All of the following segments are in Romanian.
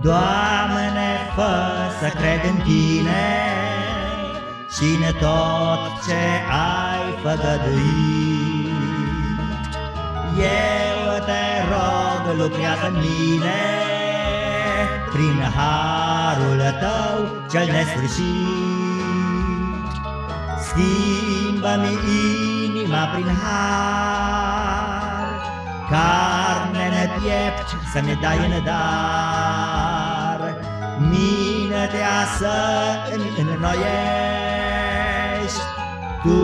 Doamne, fă să cred în Tine și în tot ce ai făgăduit. Eu te rog, lucrează în mine, prin harul Tău cel nesfârșit. Schimbă-mi inima prin har, carne ne piept să-mi dai în dar. Mintea să îmi înnoiești, Tu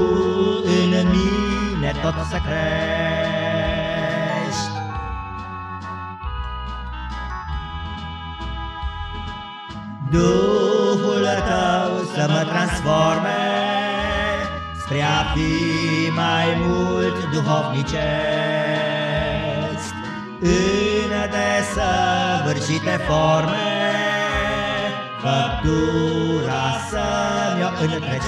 în mine tot să crești. Duhul Tău să mă transforme Spre a fi mai mult duhovnicesc În desăvârșite forme Făptura să-mi o întrecesc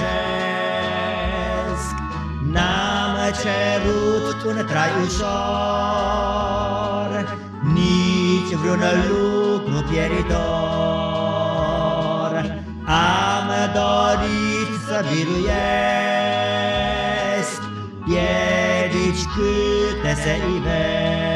N-am cerut un trai ușor Nici vreun lucru pieritor. Am dorit să biruiesc Piedici câte se ivesc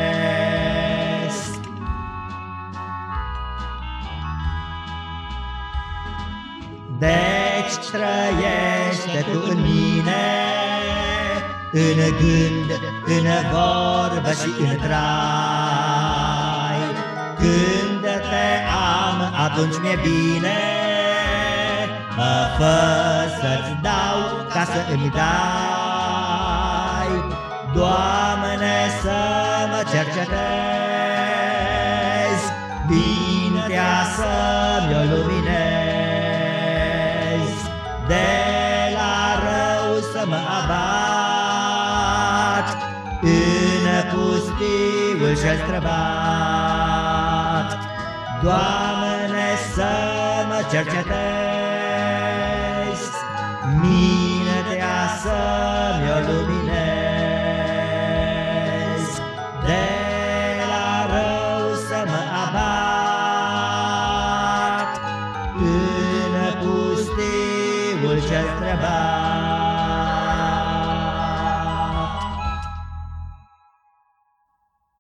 Deci trăiește tu în mine În gând, în vorbă și în trai. Când te am, atunci mi-e bine Mă fă să-ți dau ca să îmi dai. Doamne, să mă cercetezi Mintea să-mi plecat În pustiu și-a străbat. Doamne să mă cercetezi Mintea să-mi o luminez De la rău să mă abat În pustiul ce-a străbat.